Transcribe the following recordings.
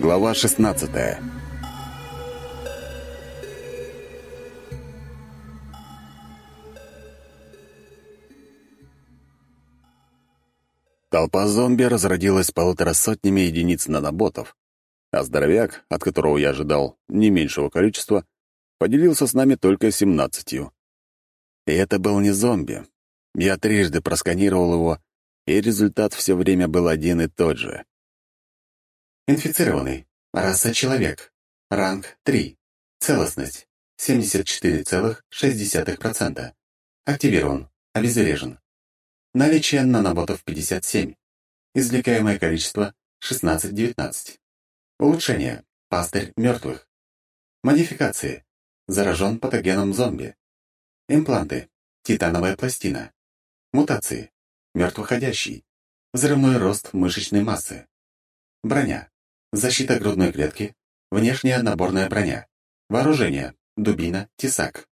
Глава 16 Толпа зомби разродилась полутора сотнями единиц наноботов, а здоровяк, от которого я ожидал не меньшего количества, поделился с нами только семнадцатью. И это был не зомби. Я трижды просканировал его, и результат все время был один и тот же. Инфицированный. Раса человек. Ранг 3. Целостность 74,6%. Активирован. Обезврежен. Наличие наноботов 57. Извлекаемое количество 16-19. Улучшение. Пастырь мертвых. Модификации. Заражен патогеном зомби. Импланты. Титановая пластина. Мутации. Мертвоходящий. Взрывной рост мышечной массы. Броня. Защита грудной клетки. Внешняя наборная броня. Вооружение. Дубина, тесак.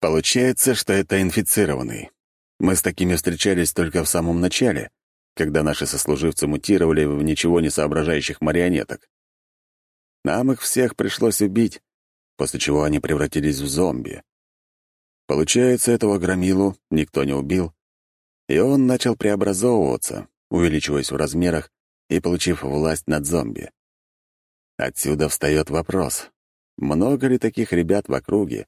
Получается, что это инфицированный. Мы с такими встречались только в самом начале, когда наши сослуживцы мутировали в ничего не соображающих марионеток. Нам их всех пришлось убить, после чего они превратились в зомби. Получается, этого громилу никто не убил, и он начал преобразовываться, увеличиваясь в размерах и получив власть над зомби. Отсюда встает вопрос, много ли таких ребят в округе,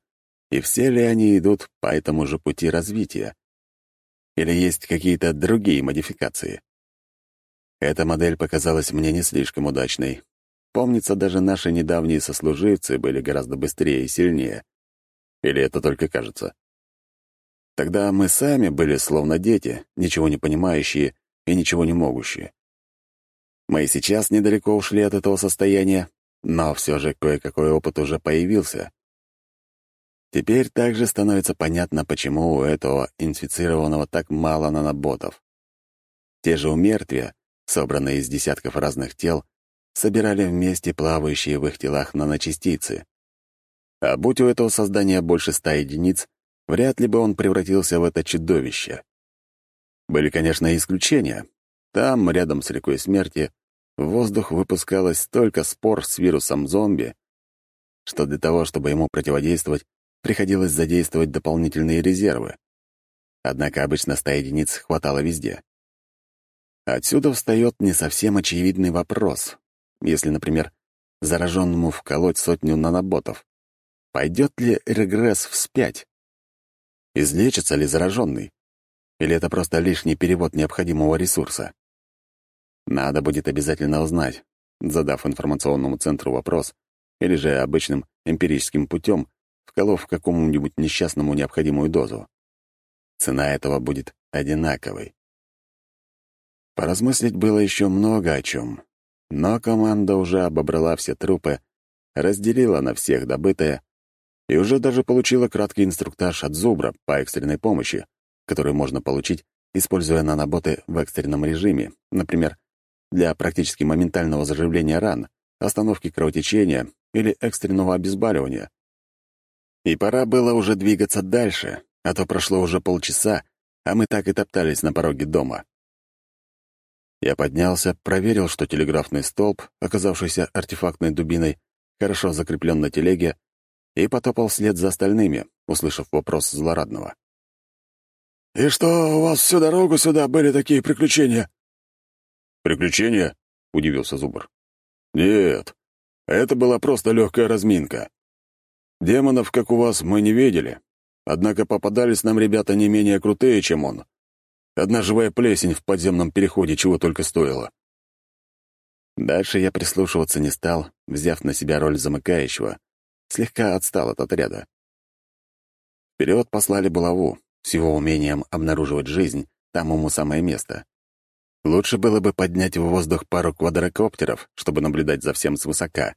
и все ли они идут по этому же пути развития? Или есть какие-то другие модификации? Эта модель показалась мне не слишком удачной. Помнится, даже наши недавние сослуживцы были гораздо быстрее и сильнее. Или это только кажется? Тогда мы сами были словно дети, ничего не понимающие и ничего не могущие. Мы и сейчас недалеко ушли от этого состояния, но все же кое-какой опыт уже появился. Теперь также становится понятно, почему у этого инфицированного так мало наноботов. Те же умертвия, собранные из десятков разных тел, собирали вместе плавающие в их телах наночастицы. А будь у этого создания больше ста единиц, вряд ли бы он превратился в это чудовище. Были, конечно, исключения. Там, рядом с рекой смерти, в воздух выпускалось столько спор с вирусом зомби, что для того, чтобы ему противодействовать, приходилось задействовать дополнительные резервы. Однако обычно ста единиц хватало везде. Отсюда встает не совсем очевидный вопрос. Если, например, зараженному вколоть сотню наноботов, пойдет ли регресс вспять? Излечится ли зараженный? Или это просто лишний перевод необходимого ресурса? Надо будет обязательно узнать, задав информационному центру вопрос, или же обычным эмпирическим путем вколов какому-нибудь несчастному необходимую дозу. Цена этого будет одинаковой. Поразмыслить было еще много о чем, но команда уже обобрала все трупы, разделила на всех добытое и уже даже получила краткий инструктаж от Зубра по экстренной помощи, который можно получить, используя наноботы в экстренном режиме, например, для практически моментального заживления ран, остановки кровотечения или экстренного обезболивания. И пора было уже двигаться дальше, а то прошло уже полчаса, а мы так и топтались на пороге дома. Я поднялся, проверил, что телеграфный столб, оказавшийся артефактной дубиной, хорошо закреплен на телеге, и потопал вслед за остальными, услышав вопрос злорадного. «И что, у вас всю дорогу сюда были такие приключения?» «Приключения?» — удивился Зубр. «Нет, это была просто легкая разминка. Демонов, как у вас, мы не видели. Однако попадались нам ребята не менее крутые, чем он. Одна живая плесень в подземном переходе чего только стоила. Дальше я прислушиваться не стал, взяв на себя роль замыкающего. Слегка отстал от отряда. Вперед послали булаву, с его умением обнаруживать жизнь, там ему самое место. Лучше было бы поднять в воздух пару квадрокоптеров, чтобы наблюдать за всем свысока.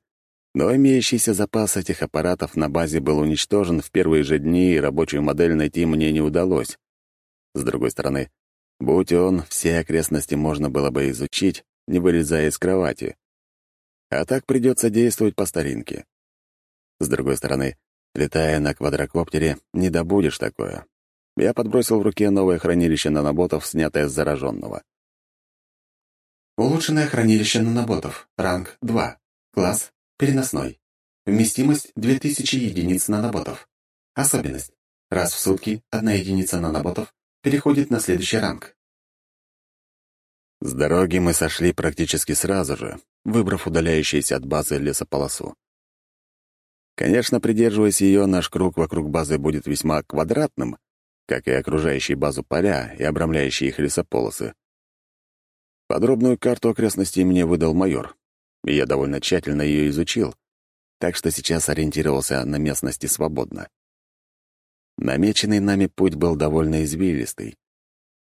Но имеющийся запас этих аппаратов на базе был уничтожен в первые же дни, и рабочую модель найти мне не удалось. С другой стороны, будь он, все окрестности можно было бы изучить, не вылезая из кровати. А так придется действовать по старинке. С другой стороны, летая на квадрокоптере, не добудешь такое. Я подбросил в руке новое хранилище наноботов, снятое с зараженного. Улучшенное хранилище наноботов. Ранг 2. Класс переносной. Вместимость 2000 единиц наноботов. Особенность. Раз в сутки одна единица наноботов переходит на следующий ранг. С дороги мы сошли практически сразу же, выбрав удаляющуюся от базы лесополосу. Конечно, придерживаясь ее, наш круг вокруг базы будет весьма квадратным, как и окружающие базу поля и обрамляющие их лесополосы. Подробную карту окрестностей мне выдал майор, и я довольно тщательно ее изучил, так что сейчас ориентировался на местности свободно. Намеченный нами путь был довольно извилистый,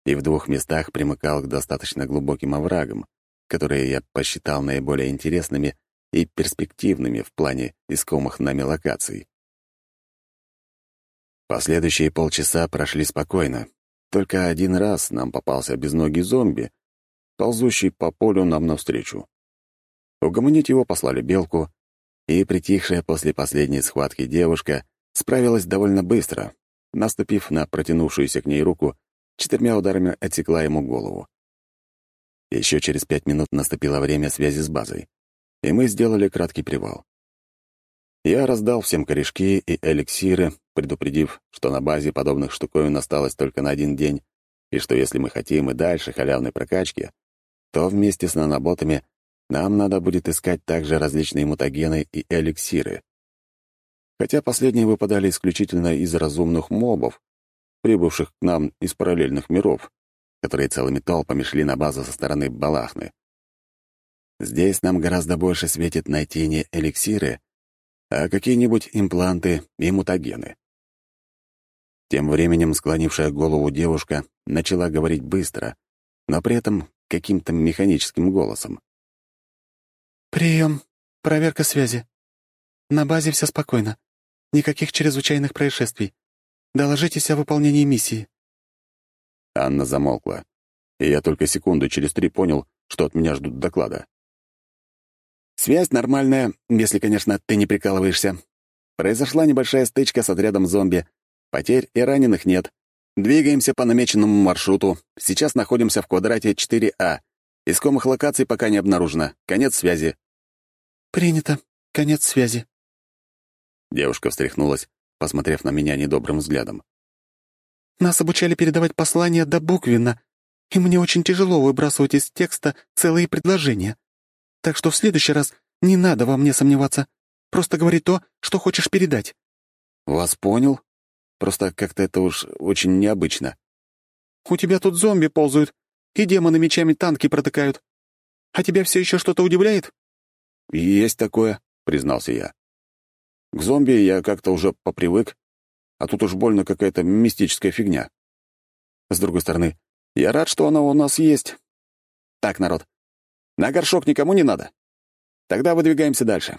и в двух местах примыкал к достаточно глубоким оврагам, которые я посчитал наиболее интересными и перспективными в плане искомых нами локаций. Последующие полчаса прошли спокойно. Только один раз нам попался безногий зомби, ползущий по полю нам навстречу. Угомонить его послали белку, и притихшая после последней схватки девушка справилась довольно быстро, наступив на протянувшуюся к ней руку, четырьмя ударами отсекла ему голову. Еще через пять минут наступило время связи с базой, и мы сделали краткий привал. Я раздал всем корешки и эликсиры, предупредив, что на базе подобных штуковин осталось только на один день, и что если мы хотим и дальше халявной прокачки, то вместе с наноботами нам надо будет искать также различные мутагены и эликсиры. Хотя последние выпадали исключительно из разумных мобов, прибывших к нам из параллельных миров, которые целыми толпами шли на базу со стороны Балахны. Здесь нам гораздо больше светит найти не эликсиры, а какие-нибудь импланты и мутагены. Тем временем склонившая голову девушка начала говорить быстро, но при этом каким-то механическим голосом. «Прием. Проверка связи. На базе все спокойно. Никаких чрезвычайных происшествий. Доложитесь о выполнении миссии». Анна замолкла, и я только секунду через три понял, что от меня ждут доклада. «Связь нормальная, если, конечно, ты не прикалываешься. Произошла небольшая стычка с отрядом зомби. Потерь и раненых нет. Двигаемся по намеченному маршруту. Сейчас находимся в квадрате 4А. Искомых локаций пока не обнаружено. Конец связи». «Принято. Конец связи». Девушка встряхнулась, посмотрев на меня недобрым взглядом. «Нас обучали передавать послания до буквенно, и мне очень тяжело выбрасывать из текста целые предложения. Так что в следующий раз не надо во мне сомневаться. Просто говори то, что хочешь передать». «Вас понял. Просто как-то это уж очень необычно». «У тебя тут зомби ползают, и демоны мечами танки протыкают. А тебя все еще что-то удивляет?» «Есть такое», — признался я. К зомби я как-то уже попривык, а тут уж больно какая-то мистическая фигня. С другой стороны, я рад, что она у нас есть. Так, народ, на горшок никому не надо? Тогда выдвигаемся дальше.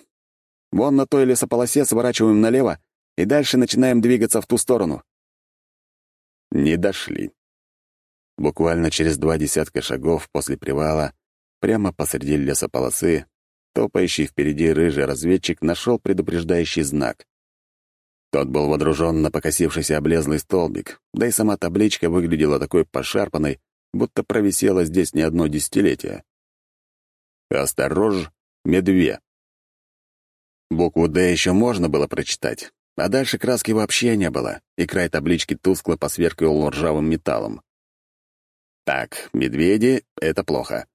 Вон на той лесополосе сворачиваем налево и дальше начинаем двигаться в ту сторону. Не дошли. Буквально через два десятка шагов после привала, прямо посреди лесополосы, Топающий впереди рыжий разведчик нашел предупреждающий знак. Тот был водружен на покосившийся облезлый столбик, да и сама табличка выглядела такой пошарпанной, будто провисела здесь не одно десятилетие. «Осторож, медве!» Букву «Д» еще можно было прочитать, а дальше краски вообще не было, и край таблички тускло посверкивал ржавым металлом. Так, медведи — это плохо.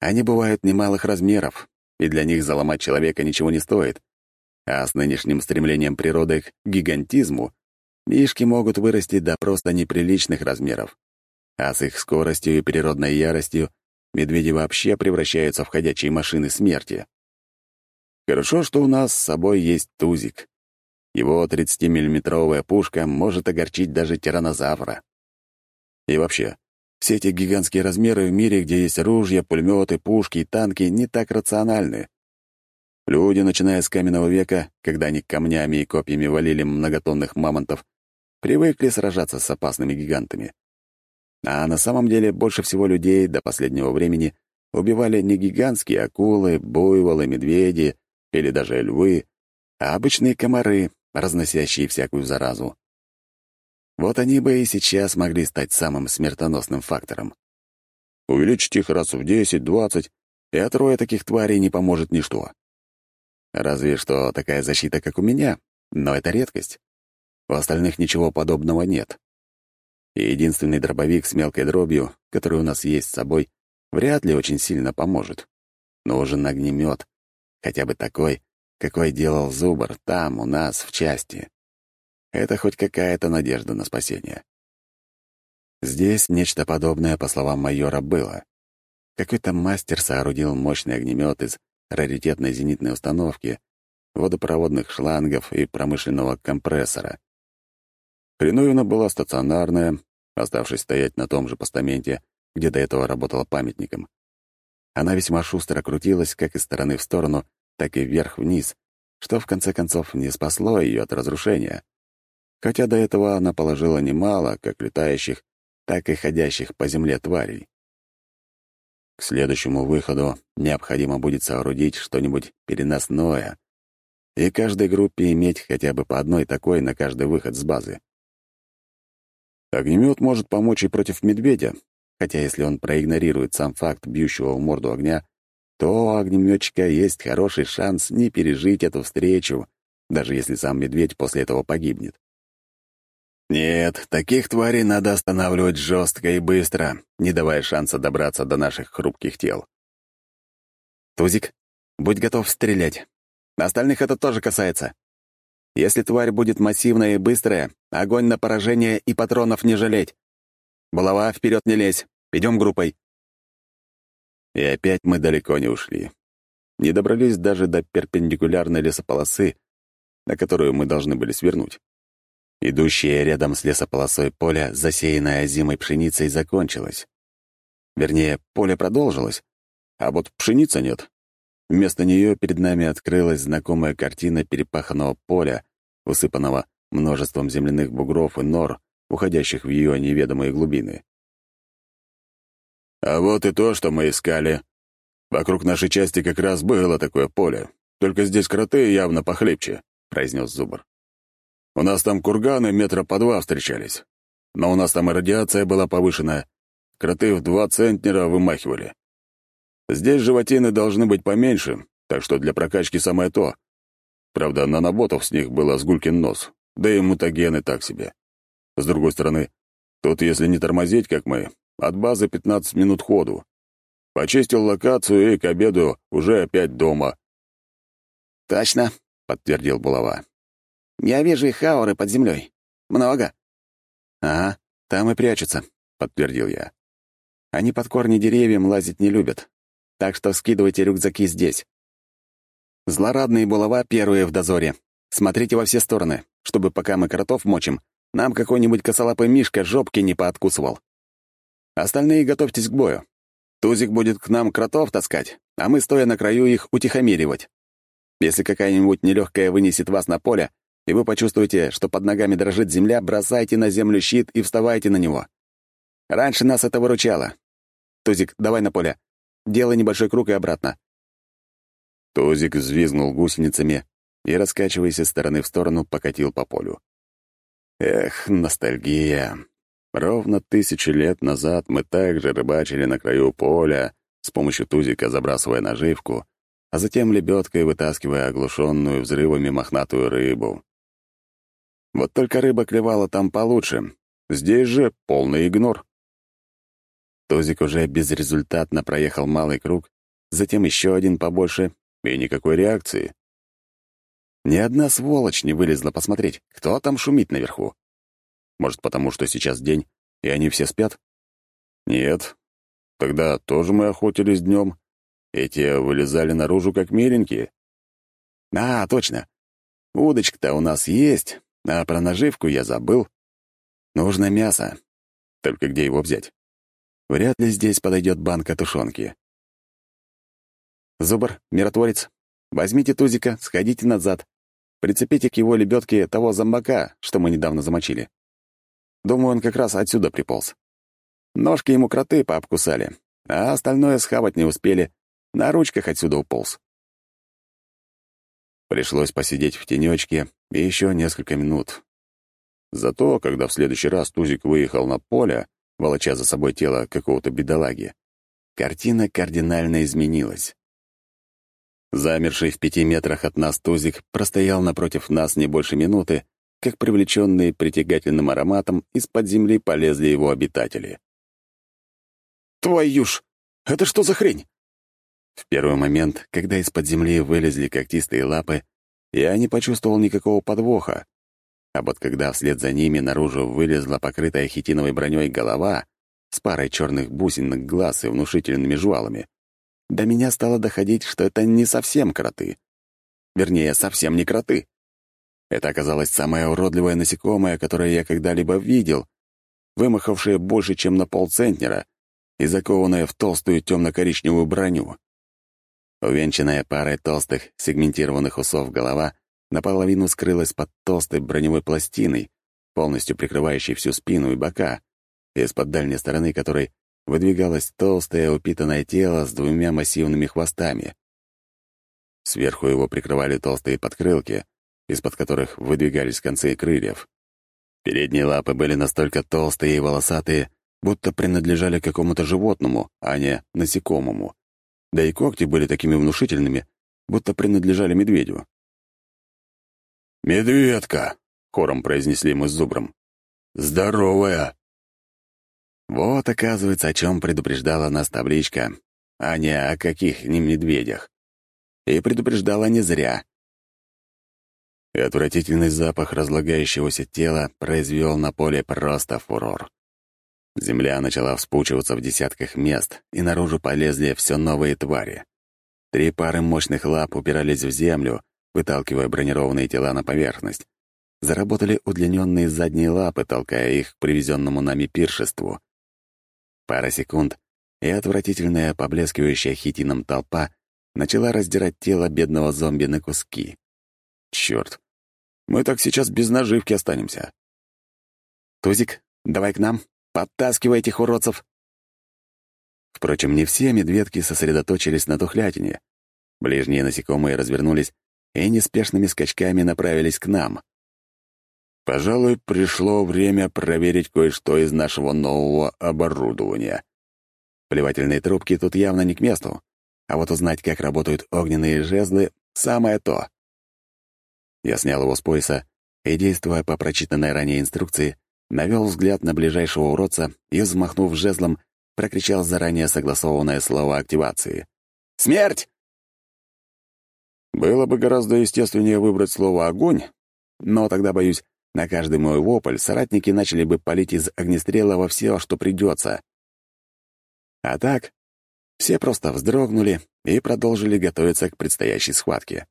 Они бывают немалых размеров, и для них заломать человека ничего не стоит. А с нынешним стремлением природы к гигантизму мишки могут вырасти до просто неприличных размеров. А с их скоростью и природной яростью медведи вообще превращаются в ходячие машины смерти. Хорошо, что у нас с собой есть тузик. Его 30-миллиметровая пушка может огорчить даже тиранозавра. И вообще, все эти гигантские размеры в мире, где есть ружья, пулеметы, пушки и танки, не так рациональны. Люди, начиная с каменного века, когда они камнями и копьями валили многотонных мамонтов, привыкли сражаться с опасными гигантами. А на самом деле больше всего людей до последнего времени убивали не гигантские акулы, буйволы, медведи или даже львы, а обычные комары, разносящие всякую заразу. Вот они бы и сейчас могли стать самым смертоносным фактором. Увеличить их раз в десять-двадцать, и от роя таких тварей не поможет ничто. Разве что такая защита, как у меня, но это редкость. У остальных ничего подобного нет. И единственный дробовик с мелкой дробью, который у нас есть с собой, вряд ли очень сильно поможет. Нужен огнемет, хотя бы такой, какой делал Зубр там, у нас, в части. Это хоть какая-то надежда на спасение. Здесь нечто подобное, по словам майора, было. Какой-то мастер соорудил мощный огнемет из раритетной зенитной установки, водопроводных шлангов и промышленного компрессора. Хреновина была стационарная, оставшись стоять на том же постаменте, где до этого работала памятником. Она весьма шустро крутилась как из стороны в сторону, так и вверх-вниз, что в конце концов не спасло ее от разрушения. Хотя до этого она положила немало как летающих, так и ходящих по земле тварей. К следующему выходу необходимо будет соорудить что-нибудь переносное и каждой группе иметь хотя бы по одной такой на каждый выход с базы. Огнемет может помочь и против медведя, хотя если он проигнорирует сам факт бьющего в морду огня, то у огнеметчика есть хороший шанс не пережить эту встречу, даже если сам медведь после этого погибнет. Нет, таких тварей надо останавливать жестко и быстро, не давая шанса добраться до наших хрупких тел. Тузик, будь готов стрелять. Остальных это тоже касается. Если тварь будет массивная и быстрая, огонь на поражение и патронов не жалеть. Булава, вперед не лезь. Идем группой. И опять мы далеко не ушли. Не добрались даже до перпендикулярной лесополосы, на которую мы должны были свернуть. Идущее рядом с лесополосой поле, засеянное зимой пшеницей, закончилось. Вернее, поле продолжилось, а вот пшеницы нет. Вместо нее перед нами открылась знакомая картина перепаханного поля, усыпанного множеством земляных бугров и нор, уходящих в ее неведомые глубины. «А вот и то, что мы искали. Вокруг нашей части как раз было такое поле, только здесь кроты явно похлебче», — произнес Зубр. «У нас там курганы метра по два встречались, но у нас там и радиация была повышенная. Кроты в два центнера вымахивали. Здесь животины должны быть поменьше, так что для прокачки самое то. Правда, наноботов с них было сгулькин нос, да и мутагены так себе. С другой стороны, тут, если не тормозить, как мы, от базы 15 минут ходу. Почистил локацию и к обеду уже опять дома. «Точно», — подтвердил Булава. «Я вижу их ауры под землей. Много». «Ага, там и прячутся», — подтвердил я. «Они под корни деревьям лазить не любят, так что скидывайте рюкзаки здесь. Злорадные булава первые в дозоре. Смотрите во все стороны, чтобы пока мы кротов мочим, нам какой-нибудь косолапый мишка жопки не пооткусывал. Остальные готовьтесь к бою. Тузик будет к нам кротов таскать, а мы, стоя на краю, их утихомиривать. Если какая-нибудь нелегкая вынесет вас на поле, и вы почувствуете, что под ногами дрожит земля, бросайте на землю щит и вставайте на него. Раньше нас это выручало. Тузик, давай на поле. Делай небольшой круг и обратно». Тузик взвизгнул гусеницами и, раскачиваясь из стороны в сторону, покатил по полю. Эх, ностальгия. Ровно тысячи лет назад мы также рыбачили на краю поля, с помощью тузика забрасывая наживку, а затем лебедкой вытаскивая оглушенную взрывами мохнатую рыбу. Вот только рыба клевала там получше. Здесь же полный игнор. Тозик уже безрезультатно проехал малый круг, затем еще один побольше, и никакой реакции. Ни одна сволочь не вылезла посмотреть, кто там шумит наверху. Может, потому что сейчас день, и они все спят? Нет. Тогда тоже мы охотились днем. Эти вылезали наружу как миленькие. А, точно. Удочка-то у нас есть, а про наживку я забыл. Нужно мясо. Только где его взять? Вряд ли здесь подойдет банка тушенки. Зубр, миротворец, возьмите тузика, сходите назад. Прицепите к его лебедке того зомбака, что мы недавно замочили. Думаю, он как раз отсюда приполз. Ножки ему кроты пообкусали, а остальное схавать не успели. На ручках отсюда уполз. Пришлось посидеть в тенечке и еще несколько минут. Зато, когда в следующий раз Тузик выехал на поле, волоча за собой тело какого-то бедолаги, картина кардинально изменилась. Замерший в пяти метрах от нас Тузик простоял напротив нас не больше минуты, как привлеченные притягательным ароматом из-под земли полезли его обитатели. «Твою ж! Это что за хрень?» В первый момент, когда из-под земли вылезли когтистые лапы, я не почувствовал никакого подвоха. А вот когда вслед за ними наружу вылезла покрытая хитиновой броней голова с парой черных бусинок глаз и внушительными жвалами, до меня стало доходить, что это не совсем кроты. Вернее, совсем не кроты. Это оказалось самое уродливое насекомое, которое я когда-либо видел, вымахавшее больше, чем на полцентнера и закованное в толстую темно-коричневую броню. Увенчанная парой толстых сегментированных усов голова наполовину скрылась под толстой броневой пластиной, полностью прикрывающей всю спину и бока, из-под дальней стороны которой выдвигалось толстое упитанное тело с двумя массивными хвостами. Сверху его прикрывали толстые подкрылки, из-под которых выдвигались концы крыльев. Передние лапы были настолько толстые и волосатые, будто принадлежали какому-то животному, а не насекомому. Да и когти были такими внушительными, будто принадлежали медведю. «Медведка!» — хором произнесли мы с зубром. «Здоровая!» Вот, оказывается, о чем предупреждала нас табличка, а не о каких ни медведях. И предупреждала не зря. И отвратительный запах разлагающегося тела произвел на поле просто фурор. Земля начала вспучиваться в десятках мест, и наружу полезли все новые твари. Три пары мощных лап упирались в землю, выталкивая бронированные тела на поверхность. Заработали удлиненные задние лапы, толкая их к привезенному нами пиршеству. Пара секунд, и отвратительная, поблескивающая хитином толпа начала раздирать тело бедного зомби на куски. Черт, мы так сейчас без наживки останемся. «Тузик, давай к нам, подтаскивай этих уродцев!» Впрочем, не все медведки сосредоточились на тухлятине. Ближние насекомые развернулись и неспешными скачками направились к нам. Пожалуй, пришло время проверить кое-что из нашего нового оборудования. Плевательные трубки тут явно не к месту, а вот узнать, как работают огненные жезлы, самое то. Я снял его с пояса и, действуя по прочитанной ранее инструкции, навел взгляд на ближайшего уродца и, взмахнув жезлом, прокричал заранее согласованное слово активации. «Смерть!» Было бы гораздо естественнее выбрать слово «огонь», но тогда, боюсь, на каждый мой вопль соратники начали бы палить из огнестрела во все, что придется. А так, все просто вздрогнули и продолжили готовиться к предстоящей схватке.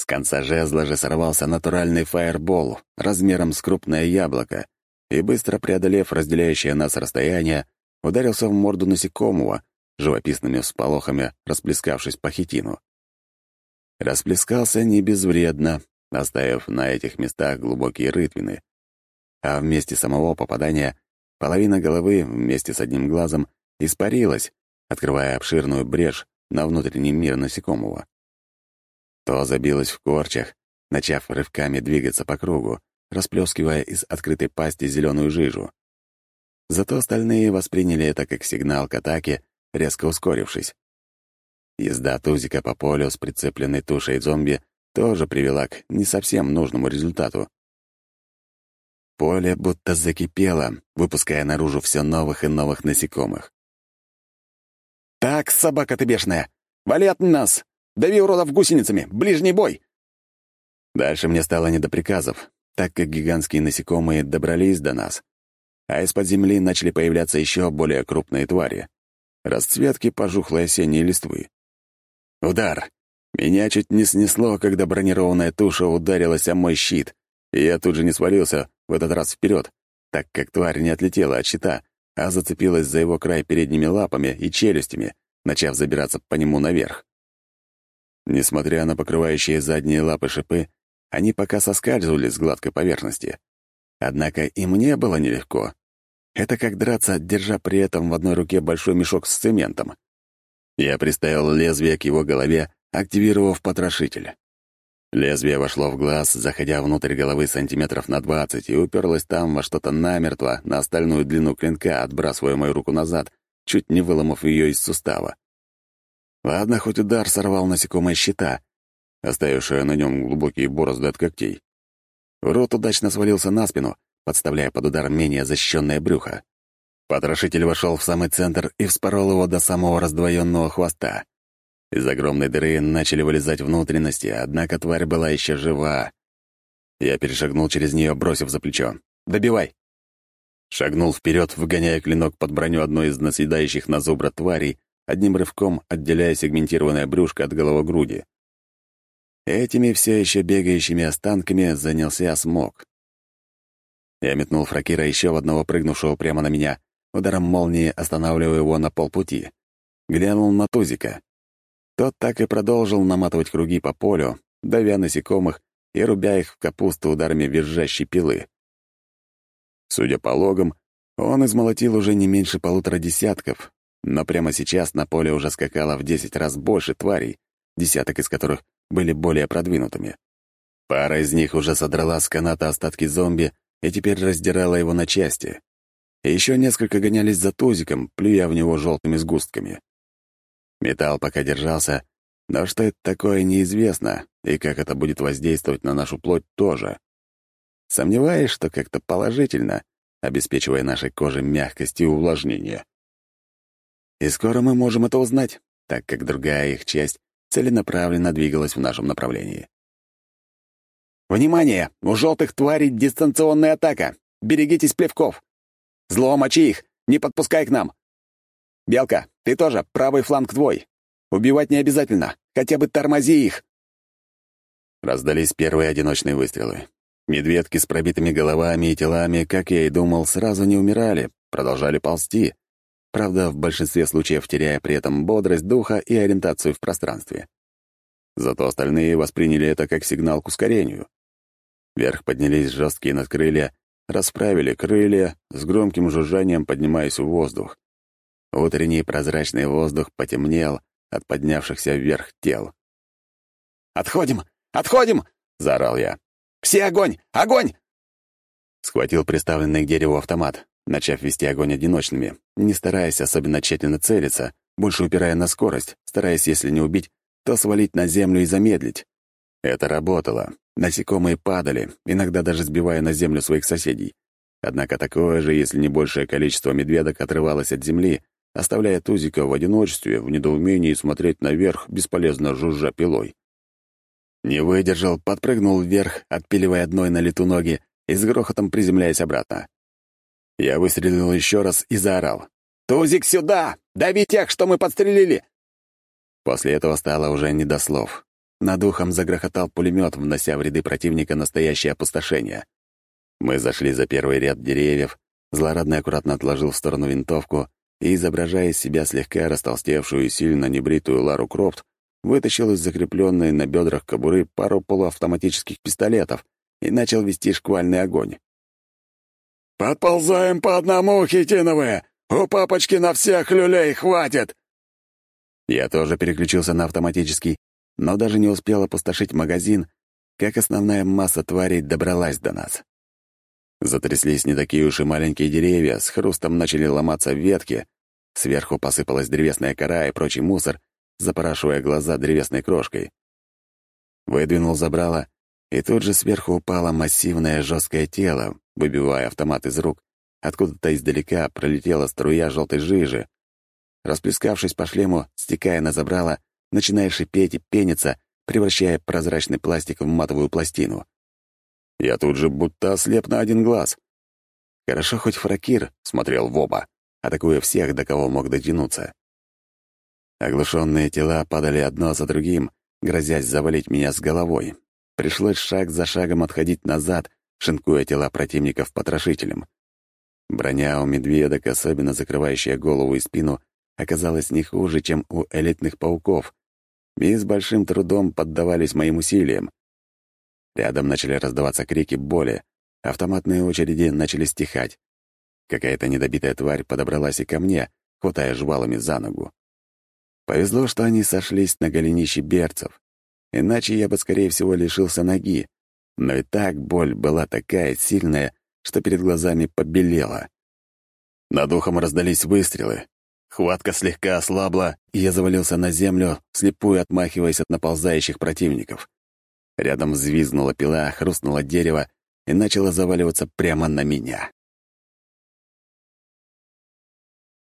С конца жезла же сорвался натуральный фаербол размером с крупное яблоко и, быстро преодолев разделяющее нас расстояние, ударился в морду насекомого, живописными всполохами расплескавшись по хитину. Расплескался не безвредно, оставив на этих местах глубокие рытвины. А вместе самого попадания половина головы вместе с одним глазом испарилась, открывая обширную брешь на внутренний мир насекомого. То забилось в корчах, начав рывками двигаться по кругу, расплескивая из открытой пасти зеленую жижу. Зато остальные восприняли это как сигнал к атаке, резко ускорившись. Езда Тузика по полю с прицепленной тушей зомби тоже привела к не совсем нужному результату. Поле будто закипело, выпуская наружу все новых и новых насекомых. «Так, собака ты бешеная! Вали от нас! Дави уродов гусеницами! Ближний бой!» Дальше мне стало не до приказов, так как гигантские насекомые добрались до нас, а из-под земли начали появляться еще более крупные твари. Расцветки пожухлой осенней листвы. Удар! Меня чуть не снесло, когда бронированная туша ударилась о мой щит, и я тут же не свалился, в этот раз вперед, так как тварь не отлетела от щита, а зацепилась за его край передними лапами и челюстями, начав забираться по нему наверх. Несмотря на покрывающие задние лапы шипы, они пока соскальзывали с гладкой поверхности. Однако и мне было нелегко. Это как драться, держа при этом в одной руке большой мешок с цементом. Я приставил лезвие к его голове активировав потрошитель. Лезвие вошло в глаз, заходя внутрь головы сантиметров на двадцать, и уперлось там во что-то намертво, на остальную длину клинка, отбрасывая мою руку назад, чуть не выломав ее из сустава. Ладно, хоть удар сорвал насекомое щита, оставившее на нем глубокие борозды от когтей. Рот удачно свалился на спину, подставляя под удар менее защищенное брюхо. Потрошитель вошел в самый центр и вспорол его до самого раздвоенного хвоста. Из огромной дыры начали вылезать внутренности, однако тварь была еще жива. Я перешагнул через нее, бросив за плечо. «Добивай!» Шагнул вперед, выгоняя клинок под броню одной из наседающих на зубра тварей, одним рывком отделяя сегментированное брюшко от головогруди. Этими все еще бегающими останками занялся смог. Я метнул фракира еще в одного прыгнувшего прямо на меня, ударом молнии останавливая его на полпути. Глянул на Тузика. Тот так и продолжил наматывать круги по полю, давя насекомых и рубя их в капусту ударами визжащей пилы. Судя по логам, он измолотил уже не меньше полутора десятков, но прямо сейчас на поле уже скакало в десять раз больше тварей, десяток из которых были более продвинутыми. Пара из них уже содрала с каната остатки зомби и теперь раздирала его на части. Еще несколько гонялись за тузиком, плюя в него желтыми сгустками. Металл пока держался, но что это такое, неизвестно, и как это будет воздействовать на нашу плоть тоже. Сомневаюсь, что как-то положительно, обеспечивая нашей коже мягкость и увлажнение. И скоро мы можем это узнать, так как другая их часть целенаправленно двигалась в нашем направлении. «Внимание! У желтых тварей дистанционная атака! Берегитесь плевков! Зло мочи их! Не подпускай к нам! Белка, ты тоже, правый фланг твой! Убивать не обязательно, хотя бы тормози их!» Раздались первые одиночные выстрелы. Медведки с пробитыми головами и телами, как я и думал, сразу не умирали, продолжали ползти, правда, в большинстве случаев теряя при этом бодрость духа и ориентацию в пространстве. Зато остальные восприняли это как сигнал к ускорению. Вверх поднялись жесткие надкрылья, расправили крылья, с громким жужжанием поднимаясь в воздух. Утренний прозрачный воздух потемнел от поднявшихся вверх тел. «Отходим! Отходим!» — заорал я. «Все огонь! Огонь!» Схватил приставленный к дереву автомат, начав вести огонь одиночными, не стараясь особенно тщательно целиться, больше упирая на скорость, стараясь, если не убить, то свалить на землю и замедлить. Это работало. Насекомые падали, иногда даже сбивая на землю своих соседей. Однако такое же, если не большее количество медведок отрывалось от земли, оставляя Тузика в одиночестве, в недоумении смотреть наверх, бесполезно жужжа пилой. Не выдержал, подпрыгнул вверх, отпиливая одной на лету ноги и с грохотом приземляясь обратно. Я выстрелил еще раз и заорал. «Тузик сюда! Дави тех, что мы подстрелили!» После этого стало уже не до слов. Над ухом загрохотал пулемет, внося в ряды противника настоящее опустошение. Мы зашли за первый ряд деревьев, злорадно аккуратно отложил в сторону винтовку и, изображая из себя слегка растолстевшую и сильно небритую Лару Крофт, вытащил из закрепленной на бедрах кобуры пару полуавтоматических пистолетов и начал вести шквальный огонь. «Подползаем по одному, хитиновые! У папочки на всех люлей хватит!» Я тоже переключился на автоматический, но даже не успел опустошить магазин, как основная масса тварей добралась до нас. Затряслись не такие уж и маленькие деревья, с хрустом начали ломаться ветки, сверху посыпалась древесная кора и прочий мусор, запорашивая глаза древесной крошкой. Выдвинул забрало, и тут же сверху упало массивное жесткое тело, выбивая автомат из рук. Откуда-то издалека пролетела струя желтой жижи. Расплескавшись по шлему, стекая на забрало, начиная шипеть и пениться, превращая прозрачный пластик в матовую пластину. Я тут же будто ослеп на один глаз. Хорошо хоть фракир смотрел в оба, атакуя всех, до кого мог дотянуться. Оглушенные тела падали одно за другим, грозясь завалить меня с головой. Пришлось шаг за шагом отходить назад, шинкуя тела противников потрошителем. Броня у медведок, особенно закрывающая голову и спину, оказалась не хуже, чем у элитных пауков, и с большим трудом поддавались моим усилиям. Рядом начали раздаваться крики боли, автоматные очереди начали стихать. Какая-то недобитая тварь подобралась и ко мне, хватая жвалами за ногу. Повезло, что они сошлись на голенище берцев, иначе я бы, скорее всего, лишился ноги. Но и так боль была такая сильная, что перед глазами побелела. Над ухом раздались выстрелы. Хватка слегка ослабла, и я завалился на землю, слепую отмахиваясь от наползающих противников. Рядом взвизгнула пила, хрустнуло дерево и начало заваливаться прямо на меня.